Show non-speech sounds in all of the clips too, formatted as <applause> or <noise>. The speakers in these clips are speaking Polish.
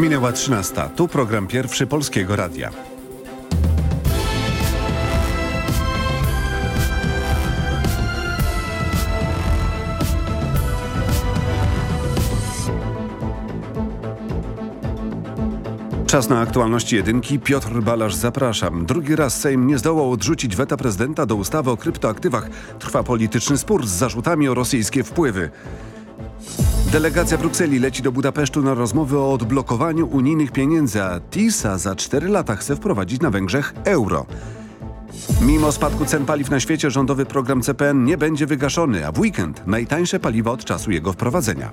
Minęła 13. Tu program pierwszy Polskiego Radia. Czas na aktualności jedynki. Piotr Balasz, zapraszam. Drugi raz Sejm nie zdołał odrzucić weta prezydenta do ustawy o kryptoaktywach. Trwa polityczny spór z zarzutami o rosyjskie wpływy. Delegacja Brukseli leci do Budapesztu na rozmowy o odblokowaniu unijnych pieniędzy, a TISA za 4 lata chce wprowadzić na Węgrzech euro. Mimo spadku cen paliw na świecie rządowy program CPN nie będzie wygaszony, a w weekend najtańsze paliwa od czasu jego wprowadzenia.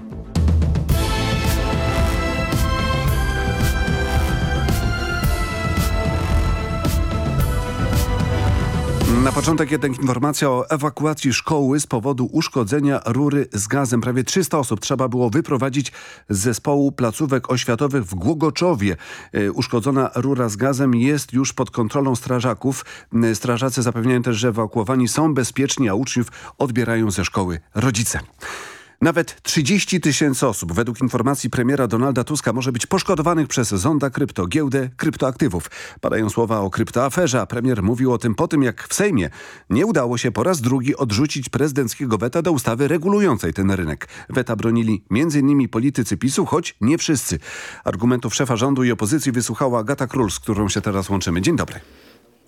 Na początek jednak informacja o ewakuacji szkoły z powodu uszkodzenia rury z gazem. Prawie 300 osób trzeba było wyprowadzić z zespołu placówek oświatowych w Głogoczowie. E, uszkodzona rura z gazem jest już pod kontrolą strażaków. Strażacy zapewniają też, że ewakuowani są bezpieczni, a uczniów odbierają ze szkoły rodzice. Nawet 30 tysięcy osób według informacji premiera Donalda Tuska może być poszkodowanych przez Zonda Krypto, giełdę kryptoaktywów. Padają słowa o kryptoaferze, a premier mówił o tym po tym, jak w Sejmie nie udało się po raz drugi odrzucić prezydenckiego weta do ustawy regulującej ten rynek. Weta bronili m.in. politycy PiSu, choć nie wszyscy. Argumentów szefa rządu i opozycji wysłuchała Agata Król, z którą się teraz łączymy. Dzień dobry.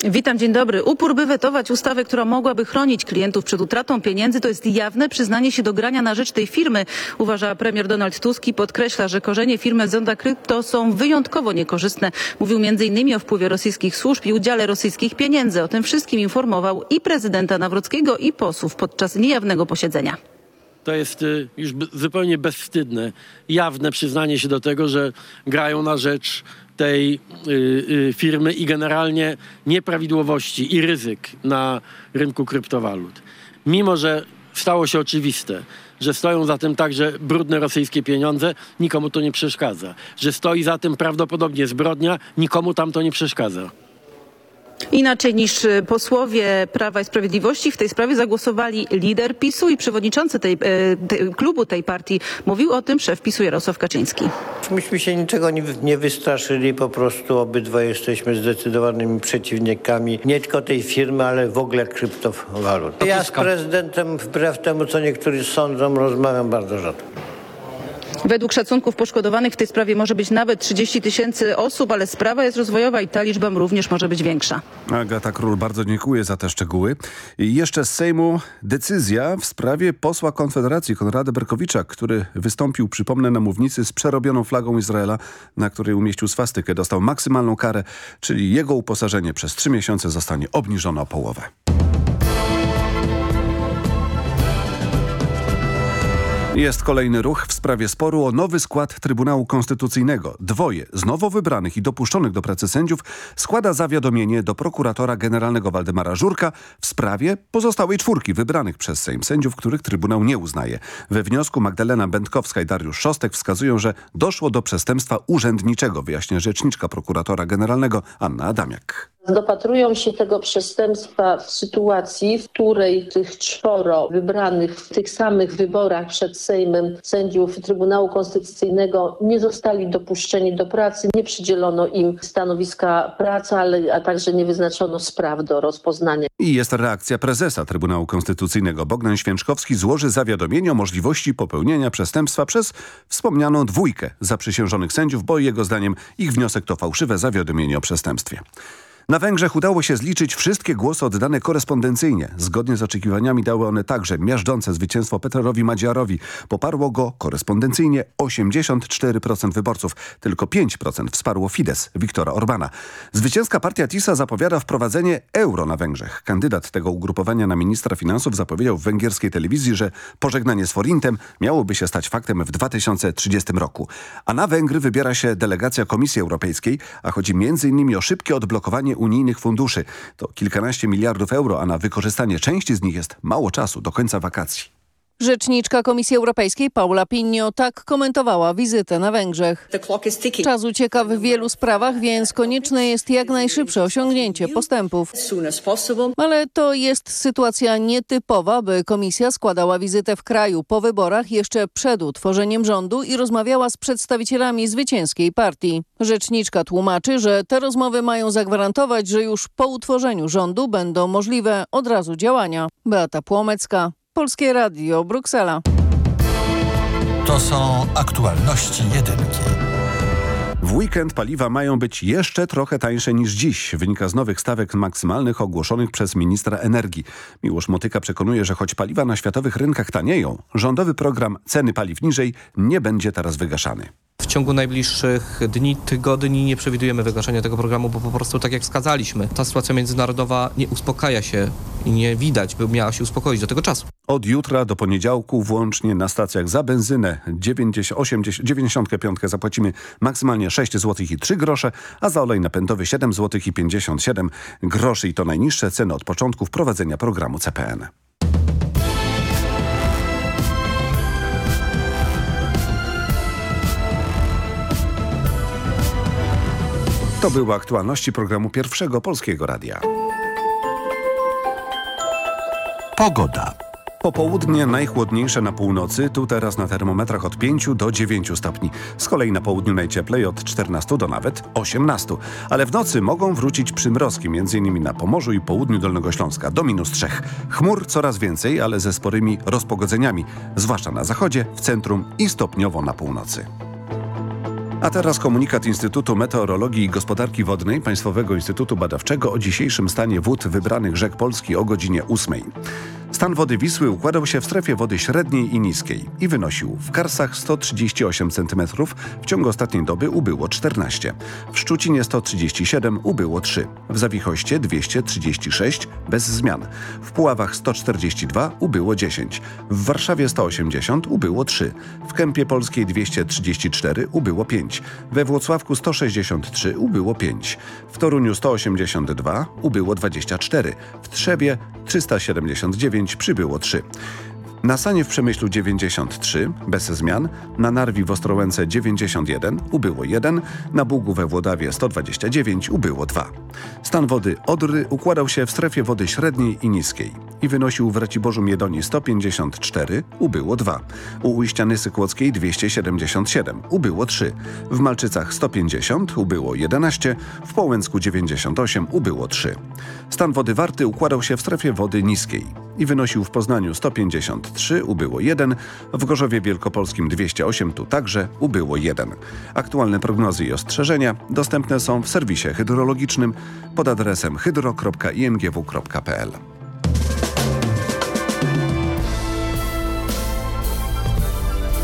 Witam, dzień dobry. Upór, by wetować ustawę, która mogłaby chronić klientów przed utratą pieniędzy, to jest jawne przyznanie się do grania na rzecz tej firmy, uważa premier Donald Tusk i podkreśla, że korzenie firmy Zonda Krypto są wyjątkowo niekorzystne. Mówił m.in. o wpływie rosyjskich służb i udziale rosyjskich pieniędzy. O tym wszystkim informował i prezydenta Nawrockiego i posłów podczas niejawnego posiedzenia. To jest y, już zupełnie bezwstydne, jawne przyznanie się do tego, że grają na rzecz tej y, y, firmy i generalnie nieprawidłowości i ryzyk na rynku kryptowalut. Mimo, że stało się oczywiste, że stoją za tym także brudne rosyjskie pieniądze, nikomu to nie przeszkadza. Że stoi za tym prawdopodobnie zbrodnia, nikomu tam to nie przeszkadza. Inaczej niż y, posłowie Prawa i Sprawiedliwości w tej sprawie zagłosowali lider PiSu i przewodniczący tej, e, tej, klubu tej partii. Mówił o tym szef PiSu Jarosław Kaczyński. Myśmy się niczego nie, nie wystraszyli, po prostu obydwa jesteśmy zdecydowanymi przeciwnikami nie tylko tej firmy, ale w ogóle kryptowalut. Ja z prezydentem wbrew temu, co niektórzy sądzą, rozmawiam bardzo rzadko. Według szacunków poszkodowanych w tej sprawie może być nawet 30 tysięcy osób, ale sprawa jest rozwojowa i ta liczba również może być większa. Agata Król, bardzo dziękuję za te szczegóły. I jeszcze z Sejmu decyzja w sprawie posła Konfederacji Konrada Berkowicza, który wystąpił, przypomnę, na mównicy z przerobioną flagą Izraela, na której umieścił swastykę. Dostał maksymalną karę, czyli jego uposażenie przez trzy miesiące zostanie obniżone o połowę. Jest kolejny ruch w sprawie sporu o nowy skład Trybunału Konstytucyjnego. Dwoje z nowo wybranych i dopuszczonych do pracy sędziów składa zawiadomienie do prokuratora generalnego Waldemara Żurka w sprawie pozostałej czwórki wybranych przez Sejm sędziów, których Trybunał nie uznaje. We wniosku Magdalena Będkowska i Dariusz Szostek wskazują, że doszło do przestępstwa urzędniczego, wyjaśnia rzeczniczka prokuratora generalnego Anna Adamiak dopatrują się tego przestępstwa w sytuacji, w której tych czworo wybranych w tych samych wyborach przed Sejmem sędziów Trybunału Konstytucyjnego nie zostali dopuszczeni do pracy, nie przydzielono im stanowiska pracy, ale a także nie wyznaczono spraw do rozpoznania. I jest reakcja prezesa Trybunału Konstytucyjnego. Bogdan Święczkowski złoży zawiadomienie o możliwości popełnienia przestępstwa przez wspomnianą dwójkę zaprzysiężonych sędziów, bo jego zdaniem ich wniosek to fałszywe zawiadomienie o przestępstwie. Na Węgrzech udało się zliczyć wszystkie głosy oddane korespondencyjnie. Zgodnie z oczekiwaniami dały one także miażdżące zwycięstwo Peterowi Madziarowi. Poparło go korespondencyjnie 84% wyborców. Tylko 5% wsparło Fidesz Viktora Orbana. Zwycięska partia TISA zapowiada wprowadzenie euro na Węgrzech. Kandydat tego ugrupowania na ministra finansów zapowiedział w węgierskiej telewizji, że pożegnanie z forintem miałoby się stać faktem w 2030 roku. A na Węgry wybiera się delegacja Komisji Europejskiej, a chodzi m.in. o szybkie odblokowanie unijnych funduszy. To kilkanaście miliardów euro, a na wykorzystanie części z nich jest mało czasu do końca wakacji. Rzeczniczka Komisji Europejskiej Paula Pinio tak komentowała wizytę na Węgrzech. Czas ucieka w wielu sprawach, więc konieczne jest jak najszybsze osiągnięcie postępów. Ale to jest sytuacja nietypowa, by komisja składała wizytę w kraju po wyborach jeszcze przed utworzeniem rządu i rozmawiała z przedstawicielami zwycięskiej partii. Rzeczniczka tłumaczy, że te rozmowy mają zagwarantować, że już po utworzeniu rządu będą możliwe od razu działania. Beata Płomecka, Polskie Radio, Bruksela. To są aktualności jedynki. W weekend paliwa mają być jeszcze trochę tańsze niż dziś. Wynika z nowych stawek maksymalnych ogłoszonych przez ministra energii. Miłosz Motyka przekonuje, że choć paliwa na światowych rynkach tanieją, rządowy program ceny paliw niżej nie będzie teraz wygaszany. W ciągu najbliższych dni, tygodni nie przewidujemy wygaszenia tego programu, bo po prostu tak jak wskazaliśmy, ta sytuacja międzynarodowa nie uspokaja się i nie widać, by miała się uspokoić do tego czasu. Od jutra do poniedziałku włącznie na stacjach za benzynę 90, 80, 95 zapłacimy maksymalnie 6 zł i 3 grosze, a za olej napędowy 7 zł i 57 groszy i to najniższe ceny od początku wprowadzenia programu CPN. To były aktualności programu Pierwszego Polskiego Radia. Pogoda. Popołudnie najchłodniejsze na północy, tu teraz na termometrach od 5 do 9 stopni. Z kolei na południu najcieplej od 14 do nawet 18. Ale w nocy mogą wrócić przymrozki, m.in. na Pomorzu i południu Dolnego Śląska do minus 3. Chmur coraz więcej, ale ze sporymi rozpogodzeniami, zwłaszcza na zachodzie, w centrum i stopniowo na północy. A teraz komunikat Instytutu Meteorologii i Gospodarki Wodnej Państwowego Instytutu Badawczego o dzisiejszym stanie wód wybranych rzek Polski o godzinie 8. Stan wody Wisły układał się w strefie wody średniej i niskiej i wynosił w Karsach 138 cm, w ciągu ostatniej doby ubyło 14, w Szczucinie 137 ubyło 3, w Zawichoście 236 bez zmian, w Puławach 142 ubyło 10, w Warszawie 180 ubyło 3, w Kępie Polskiej 234 ubyło 5, we Włocławku 163 ubyło 5, w Toruniu 182 ubyło 24, w Trzewie 379 przybyło 3. Na Sanie w Przemyślu 93, bez zmian, na Narwi w Ostrołęce 91, ubyło 1, na Bugu we Włodawie 129, ubyło 2. Stan wody Odry układał się w strefie wody średniej i niskiej i wynosił w Raciborzu Miedonii 154, ubyło 2. U Ujściany Sykłockiej 277, ubyło 3. W Malczycach 150, ubyło 11, w Połęcku 98, ubyło 3. Stan wody Warty układał się w strefie wody niskiej i wynosił w Poznaniu 153, ubyło 1, w Gorzowie Wielkopolskim 208, tu także ubyło 1. Aktualne prognozy i ostrzeżenia dostępne są w serwisie hydrologicznym pod adresem hydro.imgw.pl.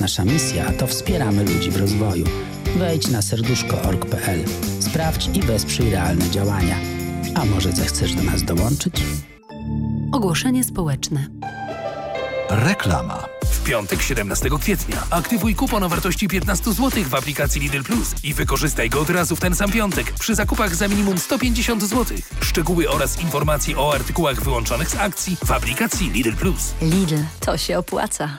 Nasza misja to wspieramy ludzi w rozwoju. Wejdź na serduszko.org.pl. Sprawdź i wesprzyj realne działania. A może zechcesz do nas dołączyć? Ogłoszenie społeczne. Reklama. W piątek 17 kwietnia aktywuj kupon o wartości 15 zł w aplikacji Lidl Plus i wykorzystaj go od razu w ten sam piątek przy zakupach za minimum 150 zł. Szczegóły oraz informacje o artykułach wyłączonych z akcji w aplikacji Lidl Plus. Lidl, to się opłaca.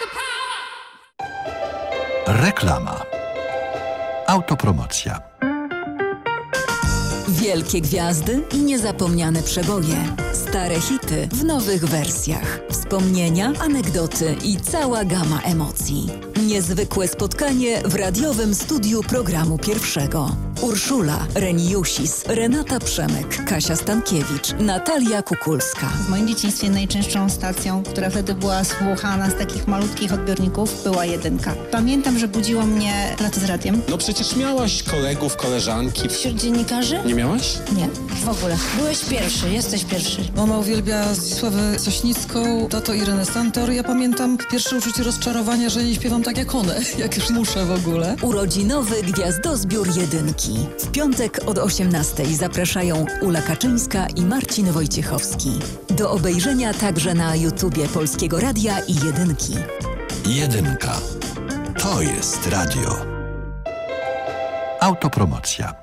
Reklama. Autopromocja. Wielkie gwiazdy i niezapomniane przeboje. Stare hity w nowych wersjach. Wspomnienia, anegdoty i cała gama emocji. Niezwykłe spotkanie w radiowym studiu programu pierwszego. Urszula, Reniusis, Renata Przemek, Kasia Stankiewicz, Natalia Kukulska. W moim dzieciństwie najczęstszą stacją, która wtedy była słuchana z takich malutkich odbiorników, była jedynka. Pamiętam, że budziło mnie lato z radiem. No przecież miałaś kolegów, koleżanki. Wśród dziennikarzy? Nie miałaś? Nie, w ogóle. Byłeś pierwszy, jesteś pierwszy. Mama uwielbia Zdzisławę Sośnicką, tato Irenę Stantor. Ja pamiętam pierwsze uczucie rozczarowania, że nie śpiewam tak jak one, <laughs> jak już muszę w ogóle. Urodzinowy Gwiazdozbiór Jedynki. W piątek od 18 zapraszają Ula Kaczyńska i Marcin Wojciechowski. Do obejrzenia także na YouTubie Polskiego Radia i Jedynki. Jedynka. To jest radio. Autopromocja.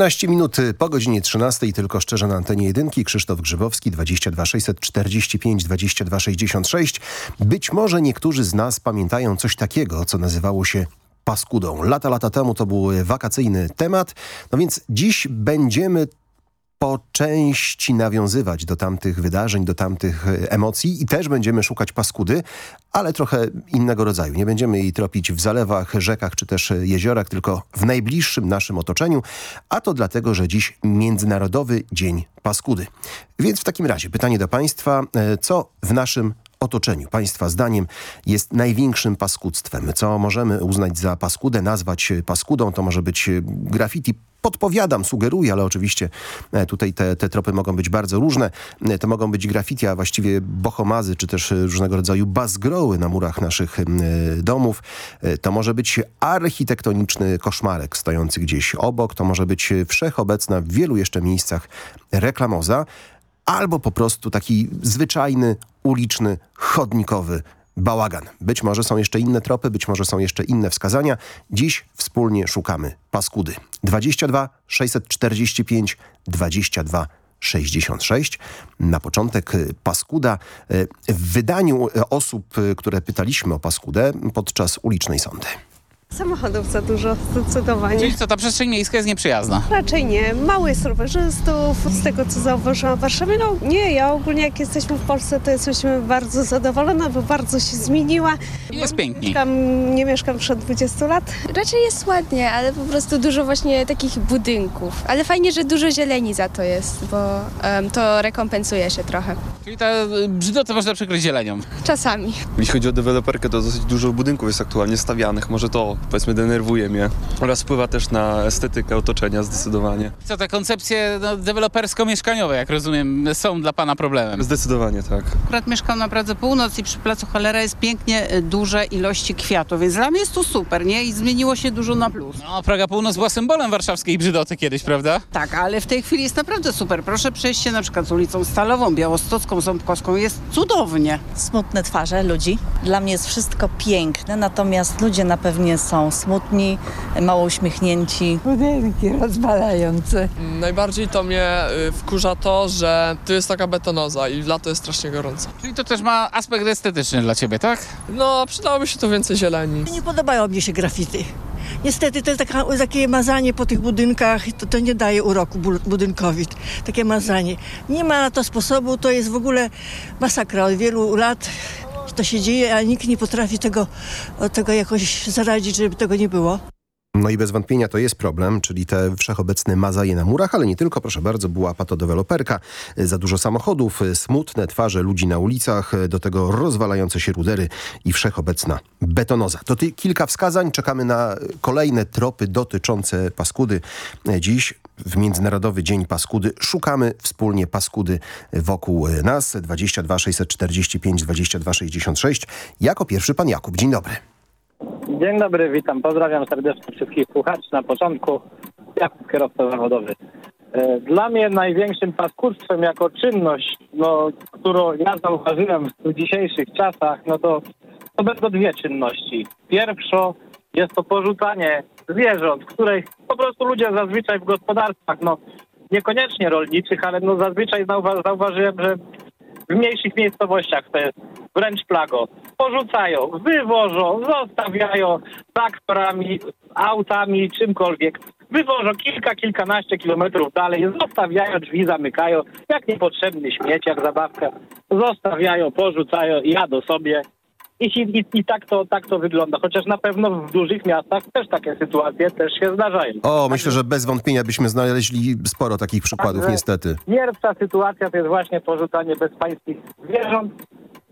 15 minut po godzinie 13, tylko szczerze na antenie jedynki. Krzysztof Grzybowski, 22 645 22 66. Być może niektórzy z nas pamiętają coś takiego, co nazywało się paskudą. Lata, lata temu to był wakacyjny temat, no więc dziś będziemy po części nawiązywać do tamtych wydarzeń, do tamtych e, emocji i też będziemy szukać paskudy, ale trochę innego rodzaju. Nie będziemy jej tropić w zalewach, rzekach czy też jeziorach, tylko w najbliższym naszym otoczeniu, a to dlatego, że dziś Międzynarodowy Dzień Paskudy. Więc w takim razie pytanie do Państwa, e, co w naszym otoczeniu Państwa zdaniem jest największym paskudztwem? Co możemy uznać za paskudę, nazwać paskudą? To może być graffiti podpowiadam, sugeruję, ale oczywiście e, tutaj te, te tropy mogą być bardzo różne. E, to mogą być graffiti, a właściwie bohomazy, czy też różnego rodzaju bazgroły na murach naszych e, domów. To może być architektoniczny koszmarek stojący gdzieś obok. To może być wszechobecna w wielu jeszcze miejscach reklamoza albo po prostu taki zwyczajny, uliczny, chodnikowy bałagan. Być może są jeszcze inne tropy, być może są jeszcze inne wskazania. Dziś wspólnie szukamy paskudy. 22 645 22 66. Na początek paskuda w wydaniu osób, które pytaliśmy o paskudę podczas ulicznej sądy. Samochodów za dużo, zdecydowanie. Czyli co, ta przestrzeń miejska jest nieprzyjazna? Raczej nie. Mało jest rowerzystów, z tego co zauważyłam w Warszawie. No nie, ja ogólnie jak jesteśmy w Polsce, to jesteśmy bardzo zadowolone, bo bardzo się zmieniła. Jest pięknie. Mieszkam, nie mieszkam przed 20 lat. Raczej jest ładnie, ale po prostu dużo właśnie takich budynków. Ale fajnie, że dużo zieleni za to jest, bo um, to rekompensuje się trochę. Czyli ta brzydotę można przykryć zielenią? Czasami. Jeśli chodzi o deweloperkę, to dosyć dużo budynków jest aktualnie stawianych. Może to powiedzmy denerwuje mnie oraz wpływa też na estetykę otoczenia zdecydowanie. Co te koncepcje no, dewelopersko-mieszkaniowe, jak rozumiem, są dla pana problemem? Zdecydowanie tak. Akurat mieszkam na Pradze Północ i przy Placu Cholera jest pięknie duże ilości kwiatów, więc dla mnie jest to super, nie? I zmieniło się dużo na plus. No, Praga Północ była symbolem warszawskiej brzydoty kiedyś, prawda? Tak, ale w tej chwili jest naprawdę super. Proszę przejść się na przykład z ulicą Stalową, Białostocką, Ząbkowską. Jest cudownie. Smutne twarze ludzi. Dla mnie jest wszystko piękne, natomiast ludzie na pewnie są smutni, mało uśmiechnięci. Budynki rozwalające. Najbardziej to mnie y, wkurza to, że tu jest taka betonoza i w lato jest strasznie gorąco. Czyli to też ma aspekt estetyczny dla ciebie, tak? No, przydałoby się tu więcej zieleni. Nie podobają mi się grafity. Niestety to jest taka, takie mazanie po tych budynkach, to, to nie daje uroku budynkowi, takie mazanie. Nie ma na to sposobu, to jest w ogóle masakra. Od wielu lat to się dzieje, a nikt nie potrafi tego, tego jakoś zaradzić, żeby tego nie było. No i bez wątpienia to jest problem, czyli te wszechobecne mazaje na murach, ale nie tylko, proszę bardzo, była patodeweloperka, za dużo samochodów, smutne twarze ludzi na ulicach, do tego rozwalające się rudery i wszechobecna betonoza. To ty, kilka wskazań, czekamy na kolejne tropy dotyczące paskudy. Dziś w Międzynarodowy Dzień Paskudy szukamy wspólnie paskudy wokół nas. 22 645 22 66. Jako pierwszy pan Jakub. Dzień dobry. Dzień dobry, witam. Pozdrawiam serdecznie wszystkich słuchaczy. Na początku Jakub, kierowca zawodowy. Dla mnie największym paskudstwem jako czynność, no, którą ja zauważyłem w dzisiejszych czasach, no to, to będą dwie czynności. Pierwszo jest to porzucanie zwierząt, których po prostu ludzie zazwyczaj w gospodarstwach, no niekoniecznie rolniczych, ale no zazwyczaj zauwa zauważyłem, że w mniejszych miejscowościach to jest wręcz plago. Porzucają, wywożą, zostawiają traktorami, autami, czymkolwiek. Wywożą kilka, kilkanaście kilometrów dalej, zostawiają drzwi, zamykają, jak niepotrzebny śmieć, jak zabawka. Zostawiają, porzucają, jadą sobie. I, i, I, tak, to, tak to wygląda, chociaż na pewno w dużych miastach też takie sytuacje też się zdarzają. O, myślę, że bez wątpienia byśmy znaleźli sporo takich przykładów, Także niestety. Pierwsza sytuacja to jest właśnie porzucanie bezpańskich zwierząt,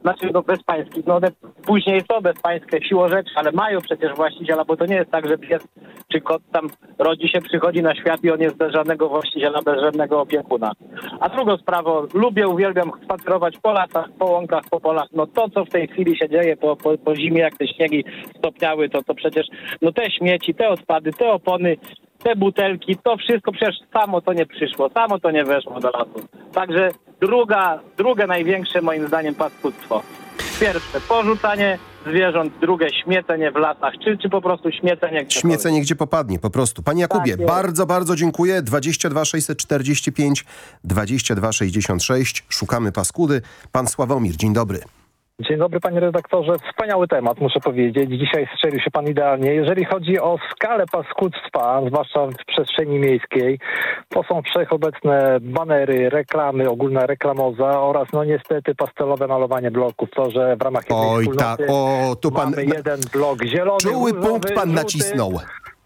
znaczy no bezpańskich, no one później są bezpańskie siłą rzeczy, ale mają przecież właściciela, bo to nie jest tak, że pies czy kot tam rodzi się, przychodzi na świat i on jest bez żadnego właściciela, bez żadnego opiekuna. A drugą sprawą, lubię, uwielbiam spacerować po lasach, po łąkach, po polach. No to, co w tej chwili się dzieje po, po, po zimie, jak te śniegi stopniały, to, to przecież no te śmieci, te odpady, te opony, te butelki, to wszystko przecież samo to nie przyszło, samo to nie weszło do lasu. Także druga, drugie największe moim zdaniem paskudztwo. Pierwsze, porzucanie zwierząt, drugie, śmiecenie w lasach, czy, czy po prostu śmiecenie gdziekolwiek. Śmiecenie gdzie popadnie, po prostu. Panie Jakubie, Tak bardzo, bardzo dziękuję. 22 645 22 66. Szukamy paskudy. Pan Sławomir, dzień dobry. Dzień dobry panie redaktorze. Wspaniały temat, muszę powiedzieć. Dzisiaj strzelił się pan idealnie. Jeżeli chodzi o skalę paskudztwa, zwłaszcza w przestrzeni miejskiej, to są wszechobecne banery, reklamy, ogólna reklamoza oraz no niestety pastelowe malowanie bloków. To, że w ramach jednej Oj, tak, o, tu pan- mamy jeden blok zielony, Czuły punkt pan żółty. nacisnął.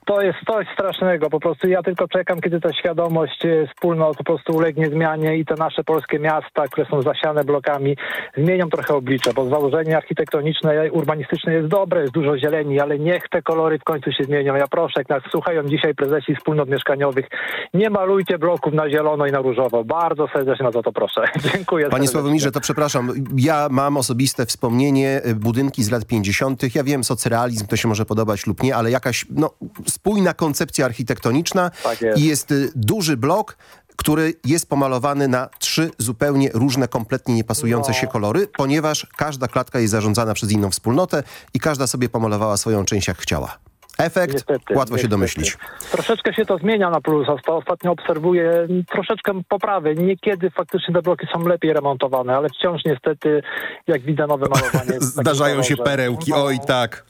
To jest coś strasznego. Po prostu ja tylko czekam, kiedy ta świadomość e, wspólnot po prostu ulegnie zmianie i te nasze polskie miasta, które są zasiane blokami, zmienią trochę oblicze, bo założenie architektoniczne, urbanistyczne jest dobre, jest dużo zieleni, ale niech te kolory w końcu się zmienią. Ja proszę, jak nas słuchają dzisiaj prezesi wspólnot mieszkaniowych, nie malujcie bloków na zielono i na różowo. Bardzo serdecznie na to proszę. <laughs> Dziękuję. Panie. Sławomirze, to przepraszam, ja mam osobiste wspomnienie, y, budynki z lat 50. Ja wiem, socrealizm to się może podobać lub nie, ale jakaś no, spójna koncepcja architektoniczna Tak jest. i jest y, duży blok, który jest pomalowany na trzy zupełnie różne, kompletnie niepasujące No. się kolory, ponieważ każda klatka jest zarządzana przez inną wspólnotę i każda sobie pomalowała swoją część jak chciała. Efekt Niestety, łatwo się niestety. domyślić. Troszeczkę się to zmienia na plus. Osta- Ostatnio obserwuję mm, troszeczkę poprawy. Niekiedy faktycznie te bloki są lepiej remontowane, ale wciąż niestety, jak widzę nowe malowanie... <laughs> Zdarzają się kolorze. perełki, No. oj tak.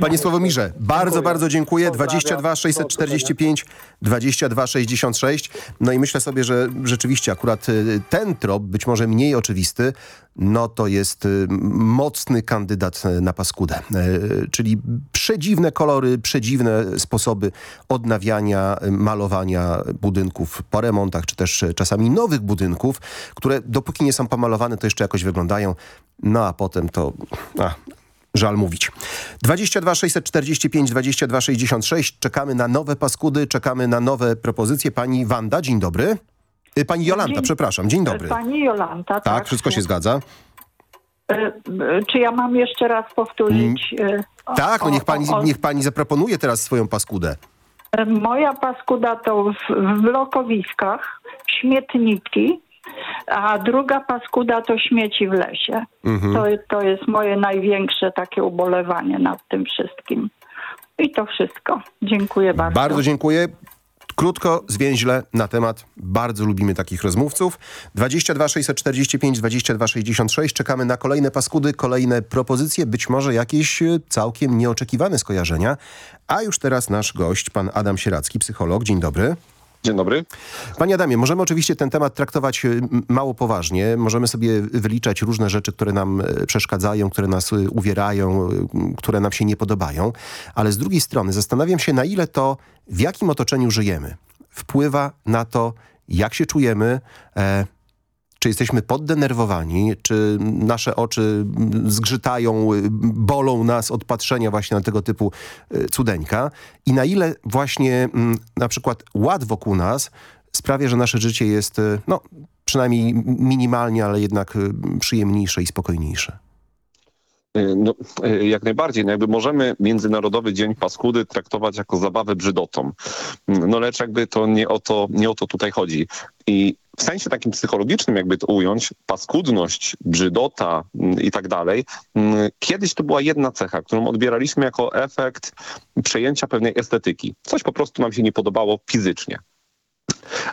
Panie Sławomirze, bardzo, bardzo dziękuję. 22 645 22 66. No i myślę sobie, że rzeczywiście akurat y, ten trop, być może mniej oczywisty, no to jest y, mocny kandydat y, na paskudę. Czyli przedziwne kolory, przedziwne sposoby odnawiania, malowania budynków po remontach, czy też czasami nowych budynków, które dopóki nie są pomalowane, to jeszcze jakoś wyglądają. No a potem to... A, Żal mówić. 22 645 22 66. Czekamy na nowe paskudy, czekamy na nowe propozycje. Pani Wanda, dzień dobry. Y, Pani Jolanta, Dzień- przepraszam, dzień dobry. Pani Jolanta, tak. Tak, wszystko się zgadza. E, e, Czy ja mam jeszcze raz powtórzyć? o- Tak, no niech pani, o- niech pani zaproponuje teraz swoją paskudę. Moja paskuda to w, w blokowiskach, śmietniki, a druga paskuda to śmieci w lesie. Mhm. To, to jest moje największe takie ubolewanie nad tym wszystkim. I to wszystko. Dziękuję bardzo. Bardzo dziękuję. Krótko, zwięźle na temat. Bardzo lubimy takich rozmówców. 22 645 22 66. Czekamy na kolejne paskudy, kolejne propozycje, być może jakieś e, całkiem nieoczekiwane skojarzenia. A już teraz nasz gość, pan Adam Sieracki, psycholog. Dzień dobry. Dzień dobry. Panie Adamie, możemy oczywiście ten temat traktować y, mało poważnie. Możemy sobie wyliczać różne rzeczy, które nam e, przeszkadzają, które nas y, uwierają, y, które nam się nie podobają. Ale z drugiej strony zastanawiam się, na ile to, w jakim otoczeniu żyjemy, wpływa na to, jak się czujemy, e, czy jesteśmy poddenerwowani, czy nasze oczy zgrzytają, bolą nas od patrzenia właśnie na tego typu y, cudeńka i na ile właśnie mm, na przykład ład wokół nas sprawia, że nasze życie jest y, no, przynajmniej minimalnie, ale jednak y, przyjemniejsze i spokojniejsze. Y, No, y, jak najbardziej. No jakby możemy Międzynarodowy Dzień Paskudy traktować jako zabawę brzydotą. No lecz jakby to nie o to, nie o to tutaj chodzi. I w sensie takim psychologicznym, jakby to ująć, paskudność, brzydota mm, i tak dalej, mm, kiedyś to była jedna cecha, którą odbieraliśmy jako efekt przejęcia pewnej estetyki. Coś po prostu nam się nie podobało fizycznie.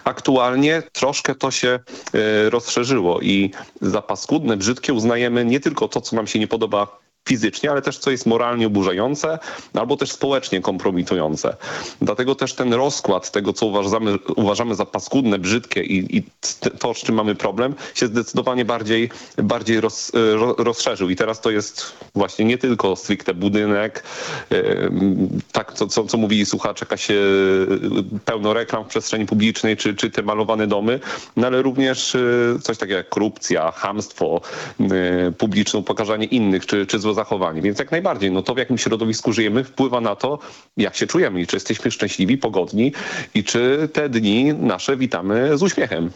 Aktualnie troszkę to się e, rozszerzyło i za paskudne, brzydkie uznajemy nie tylko to, co nam się nie podoba fizycznie, ale też co jest moralnie oburzające albo też społecznie kompromitujące. Dlatego też ten rozkład tego, co uważamy, uważamy za paskudne, brzydkie i, i to, z czym mamy problem, się zdecydowanie bardziej, bardziej roz, ro, rozszerzył. I teraz to jest właśnie nie tylko stricte budynek, em, tak co, co, co mówili słuchacze, się pełno reklam w przestrzeni publicznej, czy, czy te malowane domy, no ale również e, coś takiego jak korupcja, hamstwo, publiczne upokarzanie innych, czy, czy złe zachowanie. Więc jak najbardziej, no to w jakim środowisku żyjemy wpływa na to, jak się czujemy i czy jesteśmy szczęśliwi, pogodni i czy te dni nasze witamy z uśmiechem.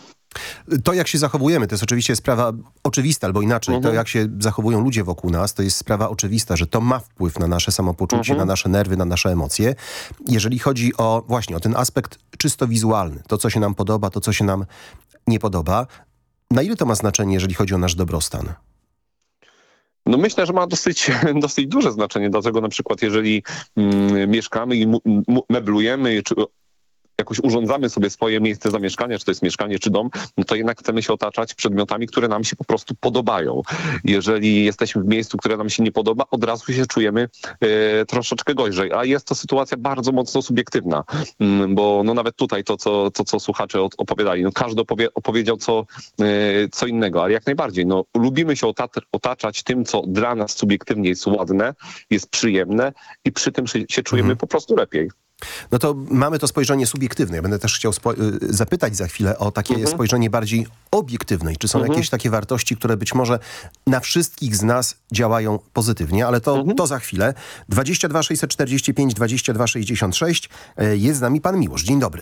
To, jak się zachowujemy, to jest oczywiście sprawa oczywista, albo inaczej. Mhm. To, jak się zachowują ludzie wokół nas, to jest sprawa oczywista, że to ma wpływ na nasze samopoczucie, Mhm. na nasze nerwy, na nasze emocje. Jeżeli chodzi o właśnie o ten aspekt czysto wizualny, to, co się nam podoba, to, co się nam nie podoba, na ile to ma znaczenie, jeżeli chodzi o nasz dobrostan? No myślę, że ma dosyć, <laughs> dosyć duże znaczenie, dlatego na przykład jeżeli mm, mieszkamy i meblujemy, czy jakoś urządzamy sobie swoje miejsce zamieszkania, czy to jest mieszkanie, czy dom, no to jednak chcemy się otaczać przedmiotami, które nam się po prostu podobają. Jeżeli jesteśmy w miejscu, które nam się nie podoba, od razu się czujemy e, troszeczkę gorzej, a jest to sytuacja bardzo mocno subiektywna, mm, bo no nawet tutaj to, co, to, co słuchacze od- opowiadali, no każdy opowie, opowiedział co, e, co innego, ale jak najbardziej, no lubimy się otaczać tym, co dla nas subiektywnie jest ładne, jest przyjemne i przy tym się, się czujemy po prostu lepiej. No to mamy to spojrzenie subiektywne. Ja będę też chciał y, zapytać za chwilę o takie Mhm. spojrzenie bardziej obiektywne. Czy są Mhm. jakieś takie wartości, które być może na wszystkich z nas działają pozytywnie, ale to, Mhm. to za chwilę. 22 645 22 66 y, jest z nami pan Miłosz. Dzień dobry.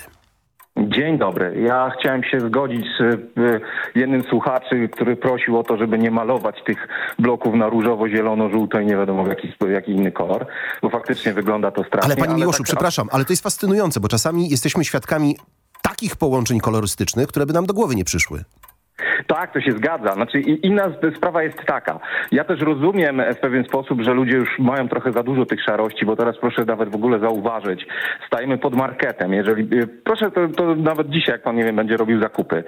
Dzień dobry. Ja chciałem się zgodzić z y, jednym słuchaczy, który prosił o to, żeby nie malować tych bloków na różowo, zielono, żółto i nie wiadomo w jaki, jaki inny kolor, bo faktycznie wygląda to strasznie. Ale panie Miłoszu, tak- przepraszam, ale to jest fascynujące, bo czasami jesteśmy świadkami takich połączeń kolorystycznych, które by nam do głowy nie przyszły. Tak, to się zgadza. Znaczy i- inna sprawa jest taka. Ja też rozumiem w pewien sposób, że ludzie już mają trochę za dużo tych szarości, bo teraz proszę nawet w ogóle zauważyć, stajemy pod marketem. Jeżeli, e, proszę to, to nawet dzisiaj, jak pan nie wiem, będzie robił zakupy.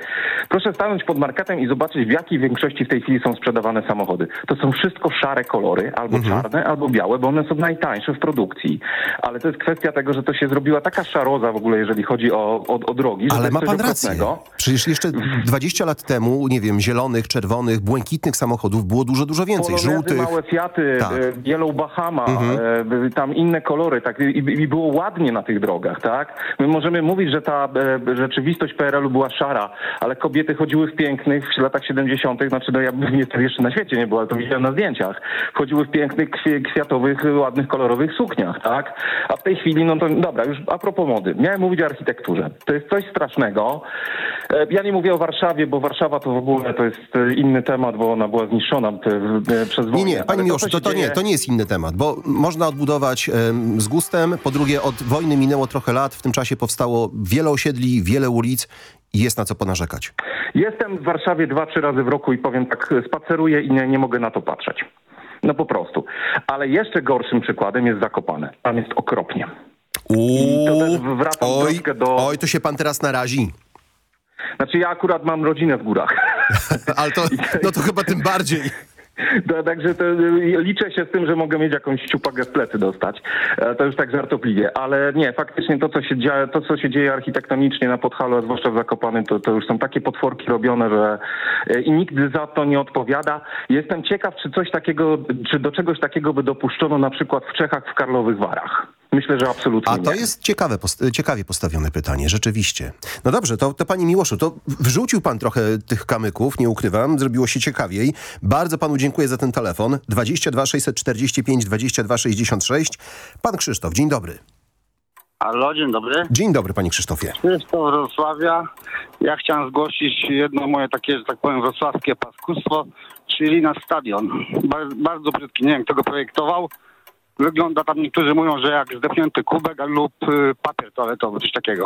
Proszę stanąć pod marketem i zobaczyć, w jakiej większości w tej chwili są sprzedawane samochody. To są wszystko szare kolory, albo czarne, albo białe, bo one są najtańsze w produkcji. Ale to jest kwestia tego, że to się zrobiła taka szaroza w ogóle, jeżeli chodzi o, o, o drogi, Ale ma pan rację. Przecież jeszcze 20 lat temu, nie wiem, zielonych, czerwonych, błękitnych samochodów było dużo, dużo więcej. Polonezy, Żółtych. małe Fiaty, Tak. e, Yellow Bahama, Mhm. e, tam inne kolory, tak, i, i było ładnie na tych drogach, tak? My możemy mówić, że ta e, rzeczywistość PRL-u była szara, ale kobiety chodziły w pięknych w latach 70., znaczy no ja bym niestety jeszcze na świecie nie było, ale to widziałem na zdjęciach, chodziły w pięknych, kwiatowych, ładnych, kolorowych sukniach, tak? A w tej chwili, no to dobra, już a propos mody, miałem mówić o architekturze. To jest coś strasznego. Ja nie mówię o Warszawie, bo Warszawa to ogóle to jest inny temat, bo ona była zniszczona e, przez wojnę. Nie, nie, panie to, Miłoszu, to, się to nie, to nie jest inny temat, bo można odbudować z gustem, po drugie od wojny minęło trochę lat, w tym czasie powstało wiele osiedli, wiele ulic i jest na co ponarzekać. Jestem w Warszawie dwa, trzy razy w roku i powiem tak, spaceruję i nie, nie mogę na to patrzeć. No po prostu. Ale jeszcze gorszym przykładem jest Zakopane. Tam jest okropnie. To wracam oj, do... oj, to się pan teraz narazi. Znaczy ja akurat mam rodzinę w górach. Ale to, no to chyba tym bardziej. To, także to, y, liczę się z tym, że mogę mieć jakąś ciupagę w plecy dostać. E, To już tak żartobliwie. Ale nie, faktycznie to, co się dzieje, to, co się dzieje architektonicznie na Podhalu, a zwłaszcza w Zakopanym, to, to już są takie potworki robione, że e, i nikt za to nie odpowiada. Jestem ciekaw, czy coś takiego, czy do czegoś takiego by dopuszczono na przykład w Czechach, w Karlowych Warach. Myślę, że absolutnie A to nie. jest ciekawe, post- ciekawie postawione pytanie, rzeczywiście. No dobrze, to, to panie Miłoszu, to wrzucił pan trochę tych kamyków, nie ukrywam, zrobiło się ciekawiej. Bardzo panu dziękuję za ten telefon. 22 645 22 66. Pan Krzysztof, dzień dobry. Halo, dzień dobry. Dzień dobry, panie Krzysztofie. Krzysztof Wrocławia. Ja chciałem zgłosić jedno moje takie, że tak powiem, wrocławskie paskustwo, czyli nasz stadion. Bar bardzo brzydki, nie wiem kto go projektował. Wygląda tam, niektórzy mówią, że jak zdepnięty kubek lub y, papier toaletowy, coś takiego.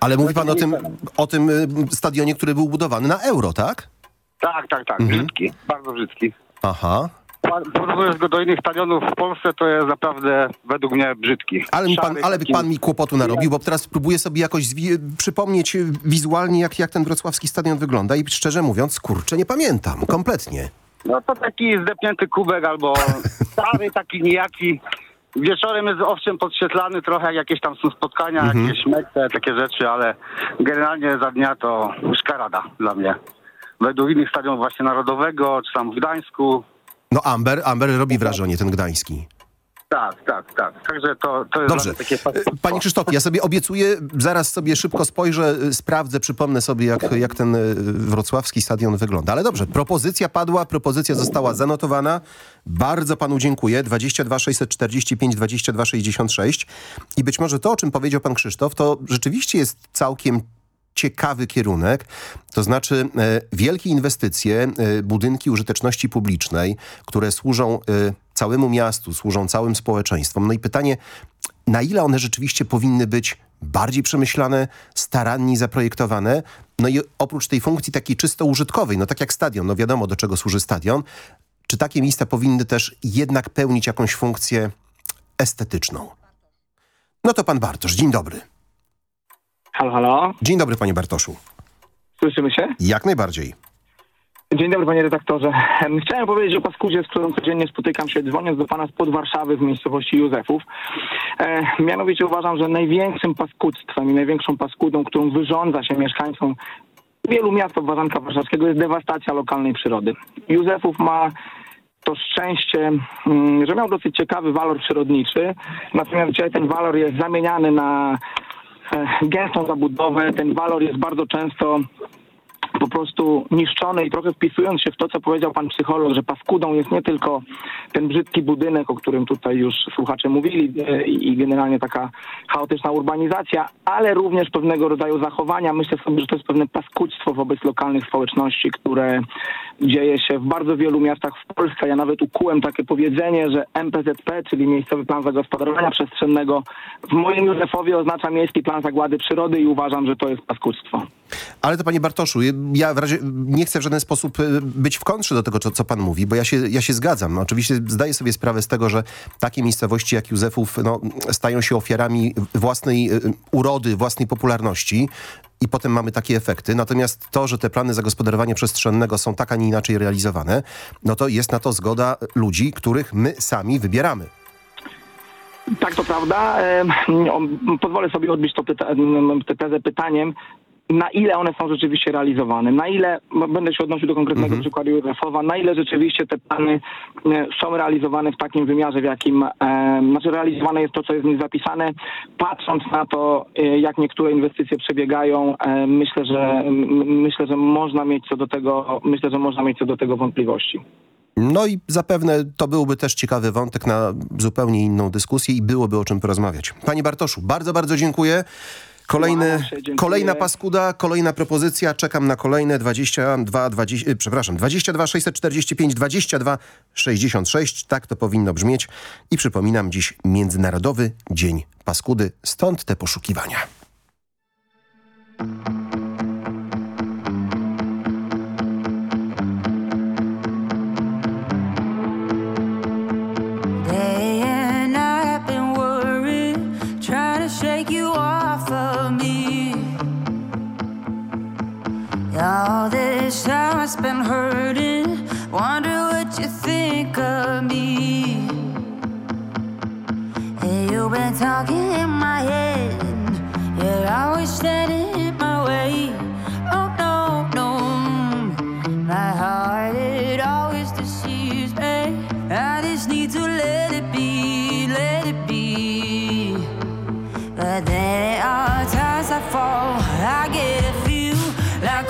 Ale mówi pan o tym, o tym y, stadionie, który był budowany na euro, tak? Tak, tak, tak, Mhm. brzydki, bardzo brzydki. Aha. Porównując go do innych stadionów w Polsce, to jest naprawdę według mnie brzydki. Ale, mi pan, ale pan mi kłopotu narobił, bo teraz próbuję sobie jakoś przypomnieć y, wizualnie, jak, jak ten wrocławski stadion wygląda i szczerze mówiąc, kurczę, nie pamiętam, kompletnie. No to taki zdepnięty kubek albo <laughs> stary, taki nijaki. Wieczorem jest owszem podświetlany trochę, jak jakieś tam są spotkania, Mhm. jakieś mecze, takie rzeczy, ale generalnie za dnia to szkarada dla mnie. Według innych stadionów właśnie Narodowego, czy tam w Gdańsku. No Amber, Amber robi wrażenie, ten gdański. Tak, tak, tak. Także to, to jest Dobrze. takie... Panie Krzysztofie, ja sobie obiecuję, zaraz sobie szybko spojrzę, y, sprawdzę, przypomnę sobie, jak, jak ten y, wrocławski stadion wygląda. Ale dobrze, propozycja padła, propozycja została zanotowana. Bardzo panu dziękuję. 22 645 22 66. I być może to, o czym powiedział pan Krzysztof, to rzeczywiście jest całkiem ciekawy kierunek, to znaczy e, wielkie inwestycje, e, budynki użyteczności publicznej, które służą e, całemu miastu, służą całym społeczeństwom. No i pytanie, na ile one rzeczywiście powinny być bardziej przemyślane, starannie zaprojektowane, no i oprócz tej funkcji takiej czysto użytkowej, no tak jak stadion, no wiadomo do czego służy stadion, czy takie miejsca powinny też jednak pełnić jakąś funkcję estetyczną? No to pan Bartosz, dzień dobry. Halo, halo. Dzień dobry panie Bartoszu. Słyszymy się? Jak najbardziej. Dzień dobry panie redaktorze. Em, Chciałem powiedzieć o paskudzie, z którym codziennie spotykam się dzwoniąc do pana spod Warszawy w miejscowości Józefów. E, mianowicie uważam, że największym paskudztwem i największą paskudą, którą wyrządza się mieszkańcom wielu miast obwarzanka warszawskiego jest dewastacja lokalnej przyrody. Józefów ma to szczęście, mm, że miał dosyć ciekawy walor przyrodniczy, natomiast dzisiaj ten walor jest zamieniany na e, gęstą zabudowę. Ten walor jest bardzo często po prostu niszczony i trochę wpisując się w to, co powiedział pan psycholog, że paskudą jest nie tylko ten brzydki budynek, o którym tutaj już słuchacze mówili e, i generalnie taka chaotyczna urbanizacja, ale również pewnego rodzaju zachowania. Myślę sobie, że to jest pewne paskudztwo wobec lokalnych społeczności, które dzieje się w bardzo wielu miastach w Polsce. Ja nawet ukułem takie powiedzenie, że MPZP, czyli Miejscowy Plan Zagospodarowania Przestrzennego w moim Józefowie oznacza Miejski Plan Zagłady Przyrody i uważam, że to jest paskudztwo. Ale to panie Bartoszu, ja w razie nie chcę w żaden sposób y, być w kontrze do tego, co, co pan mówi, bo ja się, ja się zgadzam. No, oczywiście zdaję sobie sprawę z tego, że takie miejscowości jak Józefów no, stają się ofiarami własnej y, urody, własnej popularności i potem mamy takie efekty. Natomiast to, że te plany zagospodarowania przestrzennego są tak, a nie inaczej realizowane, no to jest na to zgoda ludzi, których my sami wybieramy. Tak, to prawda. Pozwolę sobie odbić to pyta- tę tezę pytaniem, na ile one są rzeczywiście realizowane, na ile, będę się odnosił do konkretnego przykładu Józefowa, na ile rzeczywiście te plany e, są realizowane w takim wymiarze, w jakim, e, znaczy realizowane jest to, co jest w nich zapisane. Patrząc na to, e, jak niektóre inwestycje przebiegają, e, myślę, że myślę, że można mieć co do tego, myślę, że można mieć co do tego wątpliwości. No i zapewne to byłby też ciekawy wątek na zupełnie inną dyskusję i byłoby o czym porozmawiać. Panie Bartoszu, bardzo, bardzo dziękuję. Kolejny, się, kolejna paskuda, kolejna propozycja. Czekam na kolejne 22, 20, y, przepraszam, 22 645 22 66. Tak to powinno brzmieć. I przypominam dziś Międzynarodowy Dzień Paskudy. Stąd te poszukiwania. Day All this time I spent hurting, wonder what you think of me. Hey, you've been talking in my head, you're always standing in my way. Oh no, no, my heart it always deceives me. I just need to let it be, let it be. But there are times I fall, I get a feel like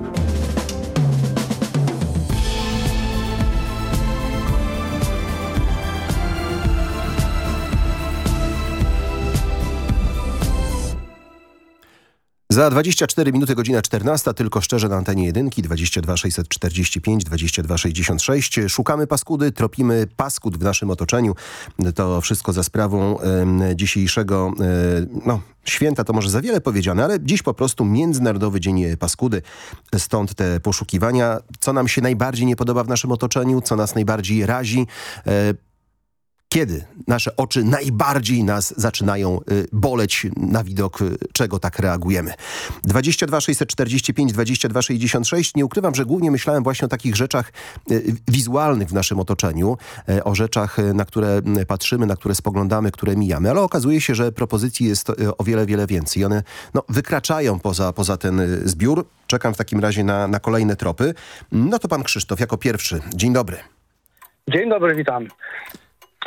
Za 24 minuty godzina 14, tylko szczerze na antenie jedynki 22 645 22 66. Szukamy paskudy, tropimy paskud w naszym otoczeniu. To wszystko za sprawą em, dzisiejszego e, no, święta, to może za wiele powiedziane, ale dziś po prostu Międzynarodowy Dzień Paskudy. Stąd te poszukiwania. Co nam się najbardziej nie podoba w naszym otoczeniu, co nas najbardziej razi. E, kiedy nasze oczy najbardziej nas zaczynają y, boleć na widok, y, czego tak reagujemy. 22 645 22 66. Nie ukrywam, że głównie myślałem właśnie o takich rzeczach y, wizualnych w naszym otoczeniu, o rzeczach, na które patrzymy, na które spoglądamy, które mijamy, ale okazuje się, że propozycji jest o wiele, wiele więcej. One no, wykraczają poza, poza ten zbiór. Czekam w takim razie na, na kolejne tropy. No to pan Krzysztof jako pierwszy. Dzień dobry. Dzień dobry, witam.